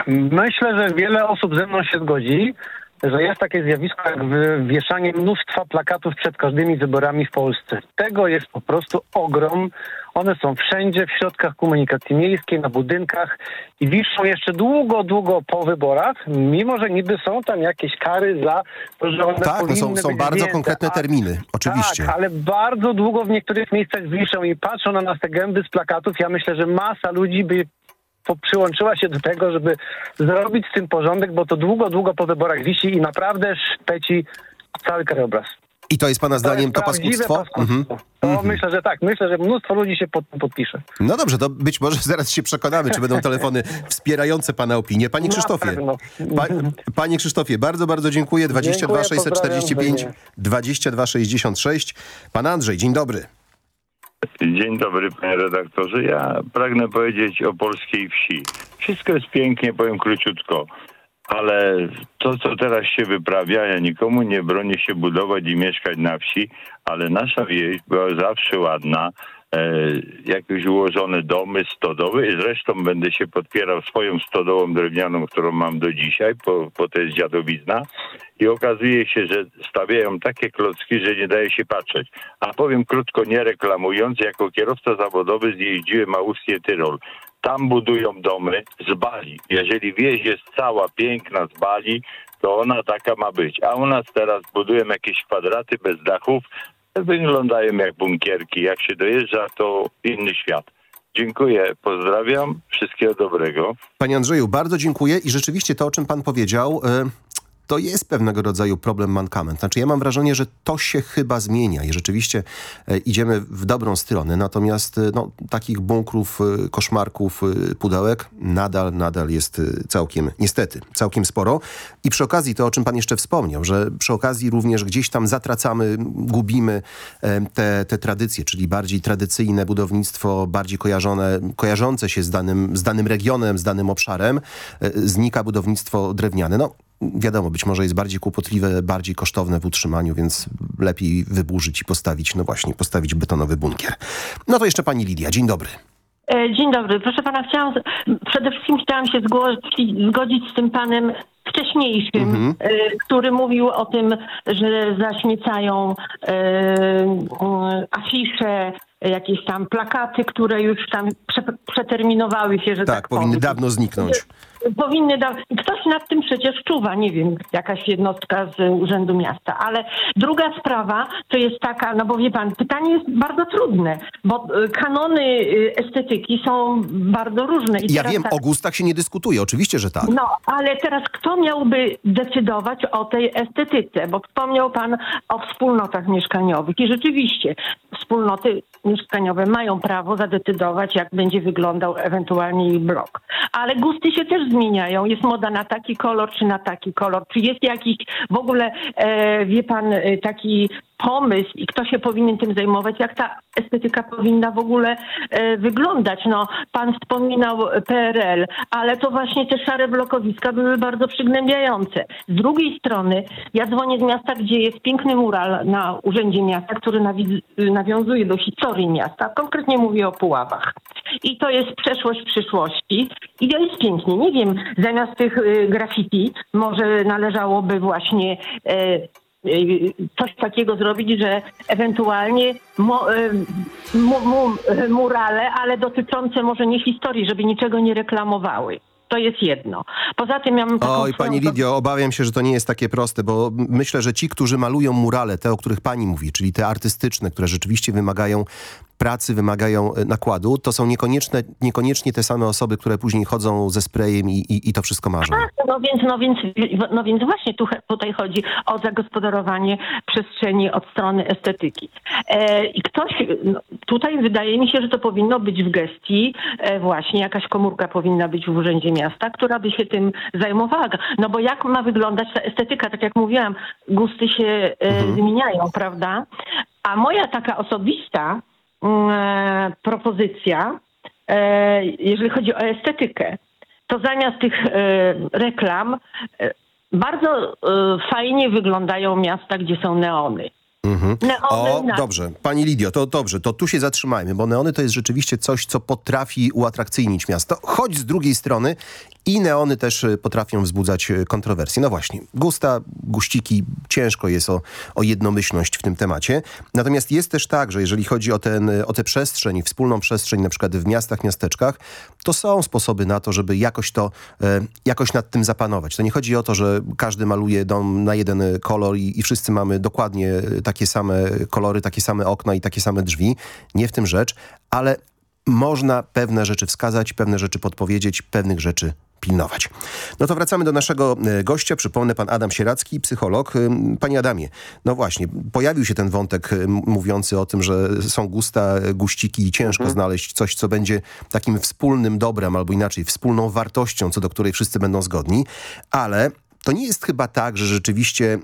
Myślę, że wiele osób ze mną się zgodzi, że jest takie zjawisko jak wieszanie mnóstwa plakatów przed każdymi wyborami w Polsce. Tego jest po prostu ogrom. One są wszędzie, w środkach komunikacji miejskiej, na budynkach i wiszą jeszcze długo, długo po wyborach, mimo że niby są tam jakieś kary za to, że one Tak, no są, są bardzo zdjęte. konkretne terminy, oczywiście. Tak, ale bardzo długo w niektórych miejscach wiszą i patrzą na nas te gęby z plakatów. Ja myślę, że masa ludzi by przyłączyła się do tego, żeby zrobić z tym porządek, bo to długo, długo po wyborach wisi i naprawdę szpeci cały krajobraz. I to jest pana zdaniem to, prawdziwe paskudztwo? paskudztwo. Mhm. To myślę, że tak. Myślę, że mnóstwo ludzi się pod, podpisze. No dobrze, to być może zaraz się przekonamy, czy będą telefony wspierające pana opinię. Panie Krzysztofie, pa, panie Krzysztofie, bardzo, bardzo dziękuję. 22 Dziękuję, 645 pozdrawiam, 22 66. Pan Andrzej, dzień dobry. Dzień dobry panie redaktorze. Ja pragnę powiedzieć o polskiej wsi. Wszystko jest pięknie, powiem króciutko. Ale to, co teraz się wyprawia, ja nikomu nie bronię się budować i mieszkać na wsi, ale nasza wieś była zawsze ładna. E, jakieś ułożone domy, stodoły. Zresztą będę się podpierał swoją stodołą drewnianą, którą mam do dzisiaj, bo, bo to jest dziadowizna. I okazuje się, że stawiają takie klocki, że nie daje się patrzeć. A powiem krótko, nie reklamując, jako kierowca zawodowy zjeździłem Austrię Tyrol. Tam budują domy z bali. Jeżeli wieś jest cała piękna z bali, to ona taka ma być. A u nas teraz budują jakieś kwadraty bez dachów, wyglądają jak bunkierki. Jak się dojeżdża, to inny świat. Dziękuję, pozdrawiam, wszystkiego dobrego. Panie Andrzeju, bardzo dziękuję i rzeczywiście to, o czym pan powiedział, e, to jest pewnego rodzaju problem mankament. Znaczy ja mam wrażenie, że to się chyba zmienia i rzeczywiście e, idziemy w dobrą stronę, natomiast e, no, takich bunkrów, e, koszmarków, pudełek nadal, nadal jest całkiem, niestety, całkiem sporo. I przy okazji to, o czym pan jeszcze wspomniał, że przy okazji również gdzieś tam zatracamy, gubimy te, te tradycje, czyli bardziej tradycyjne budownictwo, bardziej kojarzone, kojarzące się z danym, z danym regionem, z danym obszarem. Znika budownictwo drewniane. No, wiadomo, być może jest bardziej kłopotliwe, bardziej kosztowne w utrzymaniu, więc lepiej wyburzyć i postawić, no właśnie, postawić betonowy bunkier. No to jeszcze pani Lidia, dzień dobry. E, Dzień dobry. Proszę pana, chciałam, przede wszystkim chciałam się zgłosić, zgodzić z tym panem wcześniejszym, Mhm. e, który mówił o tym, że zaśmiecają e, mm, afisze, jakieś tam plakaty, które już tam prze, przeterminowały się, że tak, Tak, powinny powiem. dawno zniknąć. Powinny da... Ktoś nad tym przecież czuwa, nie wiem, jakaś jednostka z Urzędu Miasta. Ale druga sprawa to jest taka, no bo wie pan, pytanie jest bardzo trudne, bo y, kanony y, estetyki są bardzo różne. I Ja wiem, tak, o gustach się nie dyskutuje, oczywiście, że tak. no, ale teraz kto miałby decydować o tej estetyce? Bo wspomniał Pan o wspólnotach mieszkaniowych i rzeczywiście wspólnoty mieszkaniowe mają prawo zadecydować, jak będzie wyglądał ewentualnie ich blok. Ale gusty się też zmieniają. Jest moda na taki kolor czy na taki kolor. Czy jest jakiś w ogóle, e, wie Pan, e, taki pomysł i kto się powinien tym zajmować, jak ta estetyka powinna w ogóle e, wyglądać. No, pan wspominał PRL, ale to właśnie te szare blokowiska były bardzo przygnębiające. Z drugiej strony, ja dzwonię z miasta, gdzie jest piękny mural na Urzędzie Miasta, który nawi- nawiązuje do historii miasta. Konkretnie mówię o Puławach. I to jest przeszłość przyszłości. I to jest pięknie. Nie wiem, zamiast tych y, graffiti może należałoby właśnie y, coś takiego zrobić, że ewentualnie mo, y, mu, mu, y, murale, ale dotyczące może nie historii, żeby niczego nie reklamowały. To jest jedno. Poza tym ja mam taką Oj, pani Lidio, obawiam się, że to nie jest takie proste, bo myślę, że ci, którzy malują murale, te, o których pani mówi, czyli te artystyczne, które rzeczywiście wymagają pracy, wymagają e, nakładu, to są niekonieczne, niekoniecznie te same osoby, które później chodzą ze sprayem i, i, i to wszystko marzą. Tak, no więc, no więc, no więc właśnie tu, tutaj chodzi o zagospodarowanie przestrzeni od strony estetyki. E, I ktoś, no, tutaj wydaje mi się, że to powinno być w gestii e, właśnie, jakaś komórka powinna być w Urzędzie Miasta, która by się tym zajmowała. No bo jak ma wyglądać ta estetyka? Tak jak mówiłam, gusty się e, zmieniają, prawda? A moja taka osobista propozycja, e, jeżeli chodzi o estetykę, to zamiast tych e, reklam e, bardzo e, fajnie wyglądają miasta, gdzie są neony. Mhm. O, na- dobrze. Pani Lidio, to dobrze, to tu się zatrzymajmy, bo neony to jest rzeczywiście coś, co potrafi uatrakcyjnić miasto, choć z drugiej strony i neony też y, potrafią wzbudzać y, kontrowersje. No właśnie, gusta, guściki, ciężko jest o, o jednomyślność w tym temacie. Natomiast jest też tak, że jeżeli chodzi o, ten, y, o tę przestrzeń, wspólną przestrzeń na przykład w miastach, miasteczkach, to są sposoby na to, żeby jakoś to, e, jakoś nad tym zapanować. To nie chodzi o to, że każdy maluje dom na jeden kolor i, i wszyscy mamy dokładnie takie same kolory, takie same okna i takie same drzwi. Nie w tym rzecz, ale można pewne rzeczy wskazać, pewne rzeczy podpowiedzieć, pewnych rzeczy pilnować. No to wracamy do naszego e, gościa. Przypomnę, pan Adam Sieracki, psycholog. Ym, Panie Adamie, no właśnie, pojawił się ten wątek m- mówiący o tym, że są gusta, guściki i ciężko znaleźć coś, co będzie takim wspólnym dobrem, albo inaczej, wspólną wartością, co do której wszyscy będą zgodni, ale to nie jest chyba tak, że rzeczywiście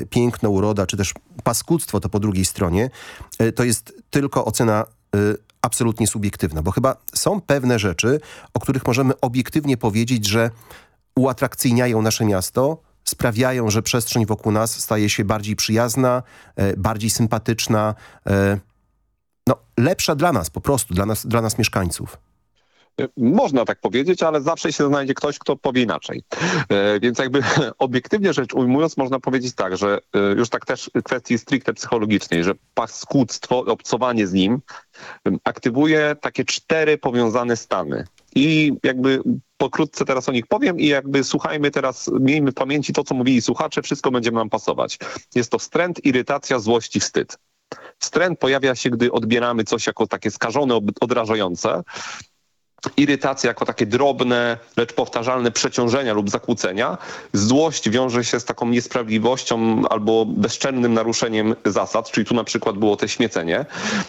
e, piękno, uroda, czy też paskudztwo to po drugiej stronie, e, to jest tylko ocena e, absolutnie subiektywna, bo chyba są pewne rzeczy, o których możemy obiektywnie powiedzieć, że uatrakcyjniają nasze miasto, sprawiają, że przestrzeń wokół nas staje się bardziej przyjazna, e, bardziej sympatyczna, e, no lepsza dla nas po prostu, dla nas, dla nas mieszkańców. Można tak powiedzieć, ale zawsze się znajdzie ktoś, kto powie inaczej. E, więc jakby <laughs> obiektywnie rzecz ujmując, można powiedzieć tak, że e, już tak też kwestii stricte psychologicznej, że paskudztwo, obcowanie z nim aktywuje takie cztery powiązane stany. I jakby pokrótce teraz o nich powiem i jakby słuchajmy teraz, miejmy w pamięci to, co mówili słuchacze, wszystko będzie nam pasować. Jest to wstręt, irytacja, złość i wstyd. Wstręt pojawia się, gdy odbieramy coś jako takie skażone, odrażające, irytacja jako takie drobne, lecz powtarzalne przeciążenia lub zakłócenia. Złość wiąże się z taką niesprawiedliwością albo bezczelnym naruszeniem zasad, czyli tu na przykład było te śmiecenie.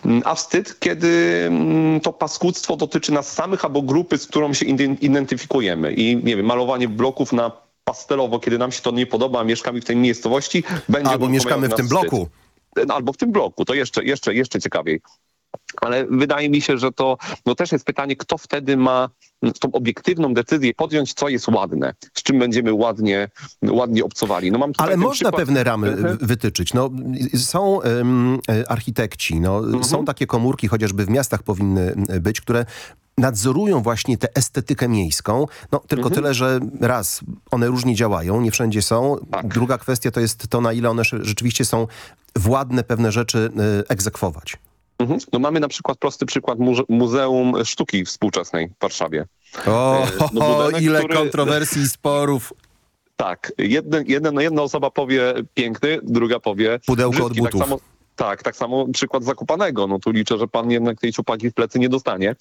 Mm, A wstyd, kiedy mm, to paskudztwo dotyczy nas samych albo grupy, z którą się identy- identyfikujemy. I nie wiem, malowanie bloków na pastelowo, kiedy nam się to nie podoba, a mieszkamy w tej miejscowości, będzie Albo mieszkamy w tym wstyd. bloku. Albo w tym bloku, to jeszcze, jeszcze, jeszcze ciekawiej. Ale wydaje mi się, że to no też jest pytanie, kto wtedy ma tą obiektywną decyzję podjąć, co jest ładne, z czym będziemy ładnie, ładnie obcowali. No mam Ale można przykład- pewne ramy Mhm. wytyczyć. No, są e, architekci, no, Mhm. są takie komórki, chociażby w miastach powinny być, które nadzorują właśnie tę estetykę miejską. No, tylko Mhm. tyle, że raz, one różnie działają, nie wszędzie są. Tak. Druga kwestia to jest to, na ile one rzeczywiście są władne pewne rzeczy e, egzekwować. Mhm. No mamy na przykład prosty przykład muze- Muzeum Sztuki Współczesnej w Warszawie. O, E, no budynek, ile który- kontrowersji i sporów. Tak, jeden, jeden, jedna osoba powie piękny, druga powie Pudełko od brzydki. butów. Tak samo, tak, tak samo przykład Zakopanego. No tu liczę, że pan jednak tej ciupaki w plecy nie dostanie,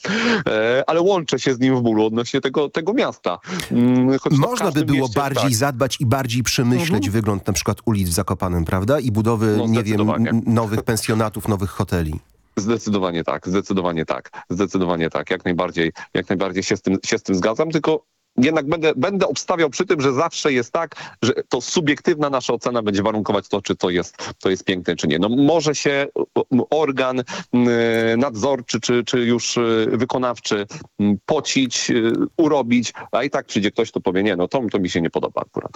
e, ale łączę się z nim w bólu odnośnie tego, tego miasta. Mm, choć Można by było mieście, bardziej tak. zadbać i bardziej przemyśleć wygląd na przykład ulic w Zakopanem, prawda? I budowy, No, nie wiem, nowych pensjonatów, nowych hoteli. Zdecydowanie tak, zdecydowanie tak, zdecydowanie tak. Jak najbardziej, jak najbardziej się z tym, się z tym zgadzam, tylko jednak będę, będę obstawiał przy tym, że zawsze jest tak, że to subiektywna nasza ocena będzie warunkować to, czy to jest, to jest piękne, czy nie. No może się organ y, nadzorczy, czy, czy już y, wykonawczy y, pocić, y, urobić, a i tak przyjdzie ktoś, kto powie, nie, no to, to mi się nie podoba akurat.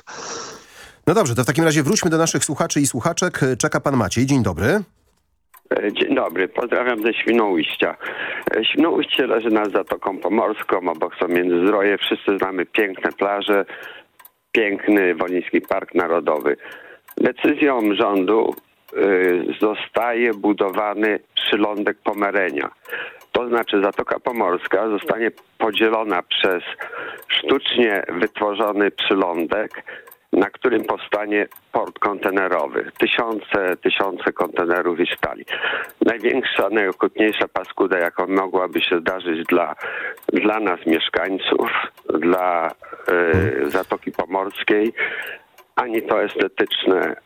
No dobrze, to w takim razie wróćmy do naszych słuchaczy i słuchaczek. Czeka pan Maciej. Dzień dobry. E, Dzień dobry, pozdrawiam ze Świnoujścia. E, Świnoujście leży nad Zatoką Pomorską, obok są Międzyzdroje. Wszyscy znamy piękne plaże, piękny Woliński Park Narodowy. Decyzją rządu y, zostaje budowany przylądek Pomerenia. To znaczy Zatoka Pomorska zostanie podzielona przez sztucznie wytworzony przylądek, na którym powstanie port kontenerowy. Tysiące, tysiące kontenerów i stali. Największa, najokrutniejsza paskuda, jaka mogłaby się zdarzyć dla, dla nas mieszkańców, dla y, Zatoki Pomorskiej, ani to estetyczne,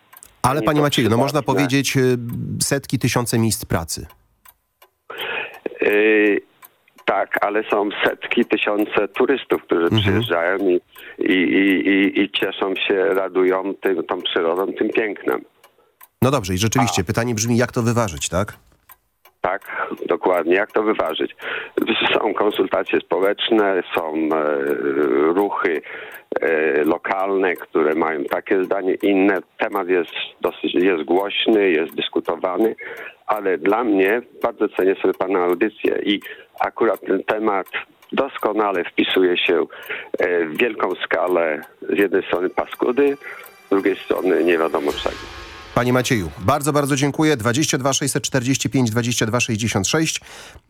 Ale ani panie Macieju, no można powiedzieć y, setki, tysiące miejsc pracy. Yy, tak, ale są setki, tysiące turystów, którzy Mhm. przyjeżdżają i, i, i, i, cieszą się, radują tym, tą przyrodą, tym pięknem. No dobrze i rzeczywiście pytanie brzmi, jak to wyważyć, tak? Tak, dokładnie. Jak to wyważyć? Są konsultacje społeczne, są e, ruchy e, lokalne, które mają takie zdanie, inne. Temat jest dosyć jest głośny, jest dyskutowany, ale dla mnie bardzo cenię sobie Pana audycję i akurat ten temat doskonale wpisuje się e, w wielką skalę z jednej strony paskudy, z drugiej strony nie wiadomo czego. Panie Macieju, bardzo, bardzo dziękuję. 22 645 22 66.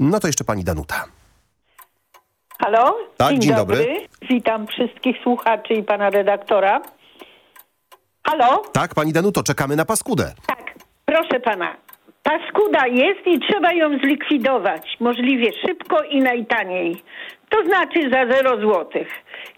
No to jeszcze pani Danuta. Halo? Tak, dzień dobry. Witam wszystkich słuchaczy i pana redaktora. Halo? Tak, pani Danuto, czekamy na paskudę. Proszę pana. Paskuda jest i trzeba ją zlikwidować. Możliwie szybko i najtaniej. To znaczy za 0 złotych.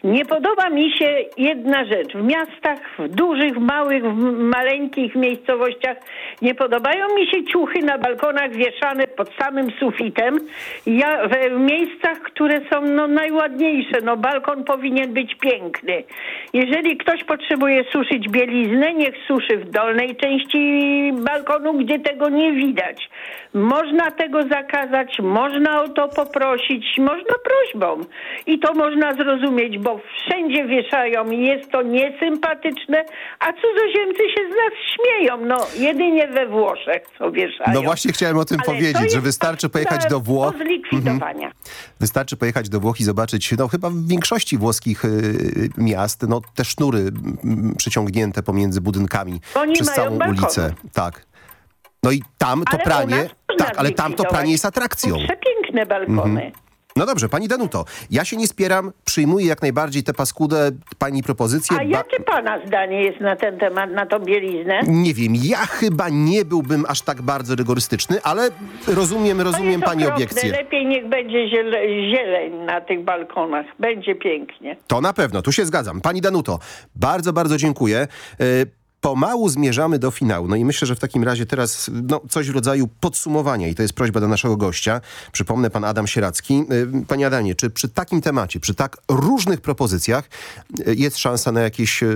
Nie podoba mi się jedna rzecz. W miastach, w dużych, małych, w maleńkich miejscowościach nie podobają mi się ciuchy na balkonach wieszane pod samym sufitem. Ja w miejscach, które są no, najładniejsze. No balkon powinien być piękny. Jeżeli ktoś potrzebuje suszyć bieliznę, niech suszy w dolnej części balkonu, gdzie tego nie widać. Można tego zakazać, można o to poprosić, można prośbą. I to można zrozumieć, bo wszędzie wieszają i jest to niesympatyczne, a cudzoziemcy się z nas śmieją. No, jedynie we Włoszech co wieszają. No właśnie chciałem o tym Ale powiedzieć, że wystarczy pojechać paskuda do Włoch. Do zlikwidowania. Wystarczy pojechać do Włoch i zobaczyć, no chyba w większości włoskich y, miast, no te sznury mm, przyciągnięte pomiędzy budynkami Oni przez całą balkony. ulicę. Tak. No i tam to Ale pranie, tak, ale tam to pranie jest atrakcją. Przepiękne balkony. Mhm. No dobrze, pani Danuto, ja się nie spieram, przyjmuję jak najbardziej tę paskudę, pani propozycję. A jakie pana zdanie jest na ten temat, na tą bieliznę? Nie wiem, ja chyba nie byłbym aż tak bardzo rygorystyczny, ale rozumiem, rozumiem pani okropne. obiekcję. Lepiej niech będzie ziele, zieleń na tych balkonach. Będzie pięknie. To na pewno, tu się zgadzam. Pani Danuto, bardzo, bardzo dziękuję. E, Pomału zmierzamy do finału. No i myślę, że w takim razie teraz no, coś w rodzaju podsumowania i to jest prośba do naszego gościa. Przypomnę, pan Adam Sieracki. E, Panie Adamie, czy przy takim temacie, przy tak różnych propozycjach e, jest szansa na jakieś e,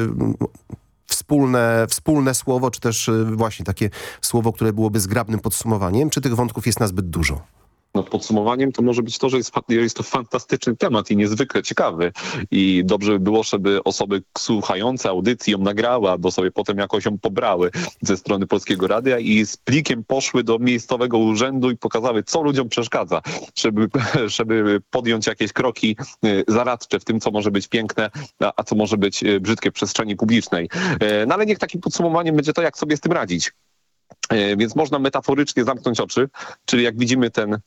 wspólne, wspólne słowo, czy też właśnie takie słowo, które byłoby zgrabnym podsumowaniem? Czy tych wątków jest nazbyt dużo? No, podsumowaniem to może być to, że jest, jest to fantastyczny temat i niezwykle ciekawy. I dobrze by było, żeby osoby słuchające audycji ją nagrały, albo sobie potem jakoś ją pobrały ze strony Polskiego Radia i z plikiem poszły do miejscowego urzędu i pokazały, co ludziom przeszkadza, żeby, <laughs> żeby podjąć jakieś kroki y, zaradcze w tym, co może być piękne, a, co może być y, brzydkie w przestrzeni publicznej. E, No ale niech takim podsumowaniem będzie to, jak sobie z tym radzić. Więc można metaforycznie zamknąć oczy, czyli jak widzimy ten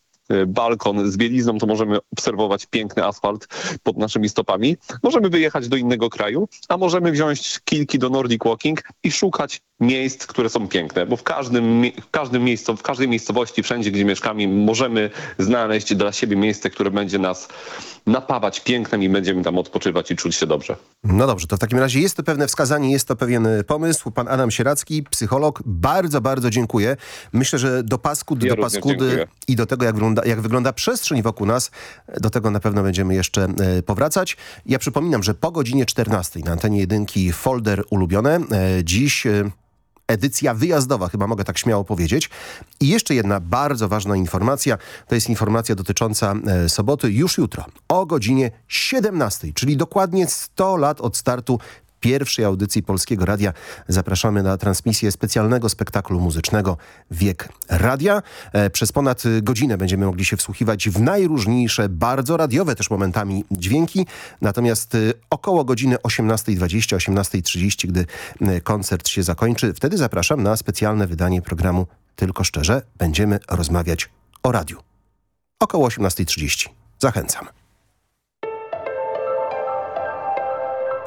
balkon z bielizną, to możemy obserwować piękny asfalt pod naszymi stopami. Możemy wyjechać do innego kraju, a możemy wziąć kilki do Nordic Walking i szukać miejsc, które są piękne, bo w każdym, w każdym miejscu, w każdej miejscowości, wszędzie, gdzie mieszkamy, możemy znaleźć dla siebie miejsce, które będzie nas napawać pięknem i będziemy tam odpoczywać i czuć się dobrze. No dobrze, to w takim razie jest to pewne wskazanie, jest to pewien e, pomysł. Pan Adam Sieracki, psycholog, bardzo, bardzo dziękuję. Myślę, że do paskud, Ja do paskudy dziękuję. i do tego, jak wygląda, jak wygląda przestrzeń wokół nas, e, do tego na pewno będziemy jeszcze e, powracać. Ja przypominam, że po godzinie 14 na antenie jedynki folder ulubione. Dziś... Edycja wyjazdowa, chyba mogę tak śmiało powiedzieć. I jeszcze jedna bardzo ważna informacja, to jest informacja dotycząca e, soboty już jutro o godzinie 17, czyli dokładnie 100 lat od startu pierwszej audycji Polskiego Radia zapraszamy na transmisję specjalnego spektaklu muzycznego Wiek Radia. E, Przez ponad godzinę będziemy mogli się wsłuchiwać w najróżniejsze, bardzo radiowe też momentami dźwięki. Natomiast y, około godziny 18.20, 18.30, gdy y, koncert się zakończy, wtedy zapraszam na specjalne wydanie programu Tylko Szczerze. Będziemy rozmawiać o radiu. Około 18.30. Zachęcam.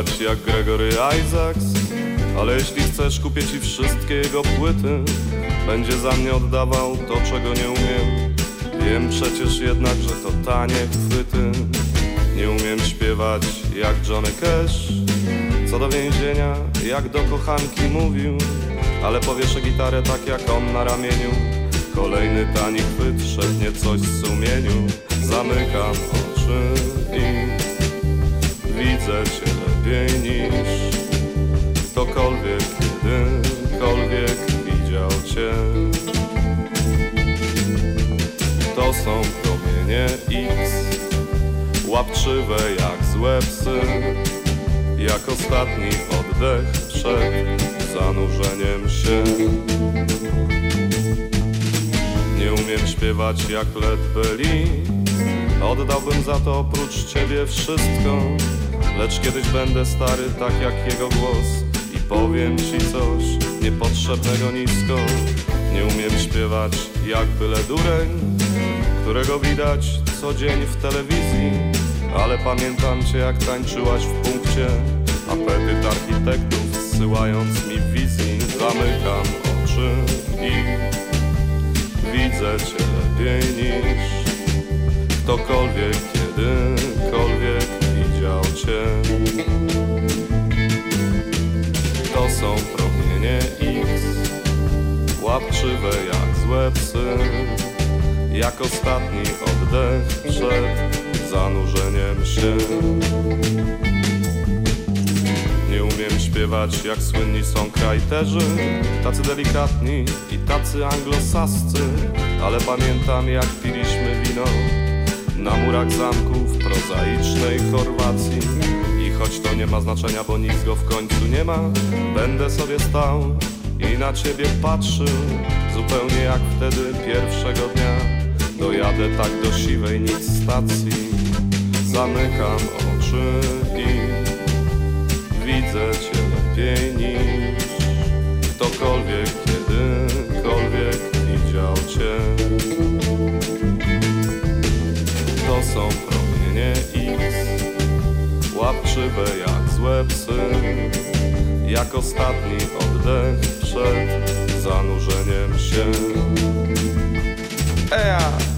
Śpiewać jak Gregory Isaacs. Ale jeśli chcesz kupię ci wszystkie jego płyty Będzie za mnie oddawał to czego nie umiem. Wiem przecież jednak, że to tanie chwyty. Nie umiem śpiewać jak Johnny Cash. Co do więzienia, jak do kochanki mówił. Ale powieszę gitarę tak jak on na ramieniu. Kolejny tani chwyt, szepnie coś w sumieniu. Zamykam oczy i widzę cię lepiej niż ktokolwiek kiedykolwiek widział cię. To są promienie X, łapczywe jak złe psy, jak ostatni oddech przed zanurzeniem się. Nie umiem śpiewać jak Led oddałbym za to oprócz ciebie wszystko. Lecz kiedyś będę stary tak jak jego głos I powiem ci coś niepotrzebnego nisko. Nie umiem śpiewać jak byle dureń Którego widać co dzień w telewizji Ale pamiętam cię jak tańczyłaś w punkcie. Apetyt architektów zsyłając mi wizji. Zamykam oczy i widzę cię lepiej niż Ktokolwiek kiedykolwiek To są promienie X Łapczywe jak złe psy. Jak ostatni oddech przed zanurzeniem się. Nie umiem śpiewać jak słynni songwriterzy Tacy delikatni i tacy anglosascy. Ale pamiętam jak piliśmy wino na murach zamków prozaicznej Chorwacji. I choć to nie ma znaczenia, bo nic go w końcu nie ma Będę sobie stał i na ciebie patrzył Zupełnie jak wtedy pierwszego dnia. Dojadę tak do siwej nic stacji Zamykam oczy i widzę cię lepiej niż Ktokolwiek kiedykolwiek widział cię są promienie X Łapczywe jak złe psy Jak ostatni oddech przed zanurzeniem się Ea!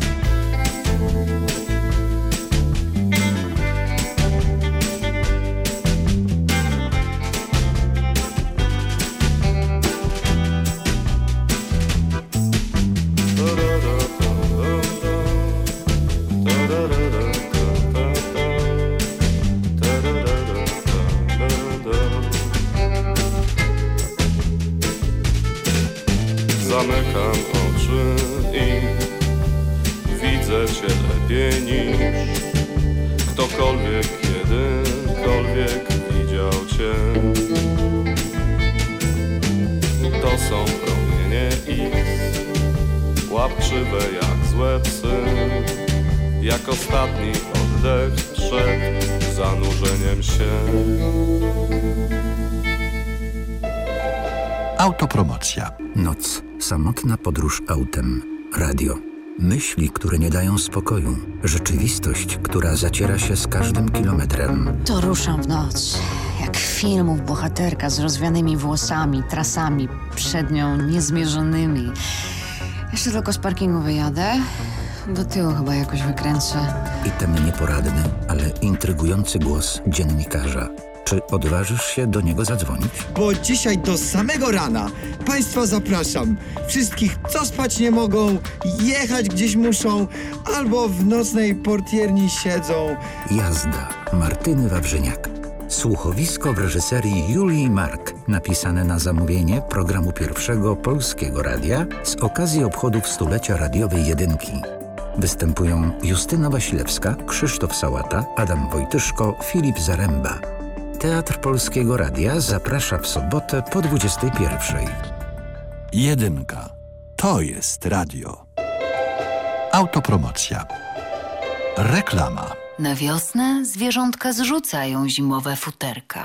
Jak ostatni oddech przed zanurzeniem się. Autopromocja. Noc. Samotna podróż autem. Radio. Myśli, które nie dają spokoju. Rzeczywistość, która zaciera się z każdym kilometrem. To ruszam w noc. Jak filmów bohaterka z rozwianymi włosami, trasami przed nią niezmierzonymi. Jeszcze tylko z parkingu wyjadę. Do tyłu chyba jakoś wykręcę. I ten nieporadny, ale intrygujący głos dziennikarza. Czy odważysz się do niego zadzwonić? Bo dzisiaj do samego rana Państwa zapraszam. Wszystkich, co spać nie mogą, jechać gdzieś muszą, albo w nocnej portierni siedzą. Jazda Martyny Wawrzyniak. Słuchowisko w reżyserii Julii Mark, napisane na zamówienie programu pierwszego Polskiego Radia z okazji obchodów stulecia radiowej jedynki. Występują Justyna Wasilewska, Krzysztof Sałata, Adam Wojtyszko, Filip Zaręba. Teatr Polskiego Radia zaprasza w sobotę po 21. Jedynka. To jest radio. Autopromocja. Reklama. Na wiosnę zwierzątka zrzucają zimowe futerka.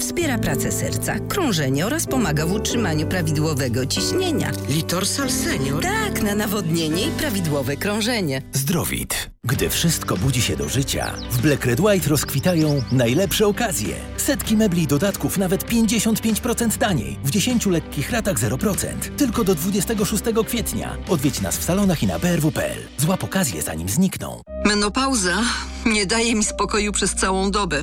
wspiera pracę serca, krążenie oraz pomaga w utrzymaniu prawidłowego ciśnienia. Litorsal Senior? Tak, na nawodnienie i prawidłowe krążenie. Zdrowit. Gdy wszystko budzi się do życia, w Black Red White rozkwitają najlepsze okazje. Setki mebli i dodatków nawet 55% taniej. W 10 lekkich ratach 0%. Tylko do 26 kwietnia. Odwiedź nas w salonach i na brw.pl. Złap okazję zanim znikną. Menopauza nie daje mi spokoju przez całą dobę.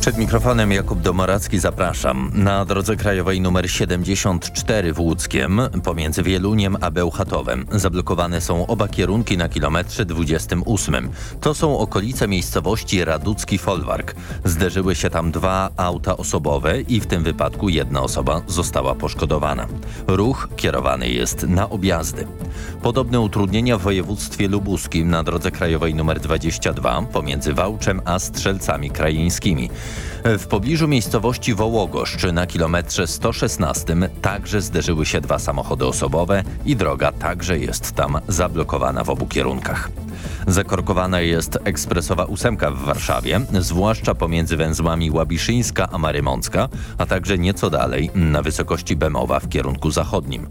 Przed mikrofonem Jakub Domoracki zapraszam. Na drodze krajowej nr 74 w Łódzkiem pomiędzy Wieluniem a Bełchatowem zablokowane są oba kierunki na kilometrze 28. To są okolice miejscowości Raducki Folwark. Zderzyły się tam dwa auta osobowe i w tym wypadku jedna osoba została poszkodowana. Ruch kierowany jest na objazdy. Podobne utrudnienia w województwie lubuskim na drodze krajowej nr 22 pomiędzy Wałczem a Strzelcami Krajeńskimi. W pobliżu miejscowości Wołogoszcz na kilometrze 116 także zderzyły się dwa samochody osobowe i droga także jest tam zablokowana w obu kierunkach. Zakorkowana jest ekspresowa ósemka w Warszawie, zwłaszcza pomiędzy węzłami Łabiszyńska a Marymącka, a także nieco dalej na wysokości Bemowa w kierunku zachodnim.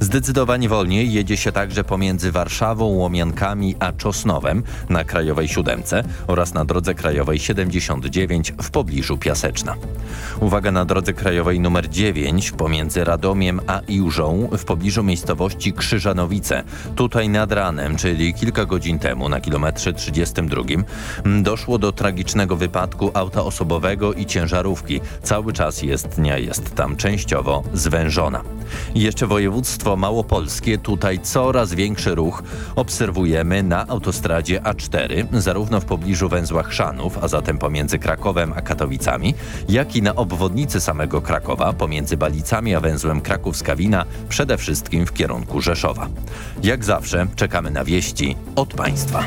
Zdecydowanie wolniej jedzie się także pomiędzy Warszawą, Łomiankami a Czosnowem na Krajowej Siódemce oraz na drodze krajowej 79 w pobliżu Piaseczna. Uwaga na drodze krajowej nr 9 pomiędzy Radomiem a Iłżą w pobliżu miejscowości Krzyżanowice. Tutaj nad ranem, czyli kilka godzin temu na kilometrze 32 doszło do tragicznego wypadku auta osobowego i ciężarówki. Cały czas jezdnia jest tam częściowo zwężona. Jeszcze województwo małopolskie, tutaj coraz większy ruch obserwujemy na autostradzie A4, zarówno w pobliżu węzła Chrzanów, a zatem pomiędzy Krakowem a Katowicami, jak i na obwodnicy samego Krakowa pomiędzy Balicami a węzłem Kraków-Skawina, przede wszystkim w kierunku Rzeszowa. Jak zawsze czekamy na wieści od państwa.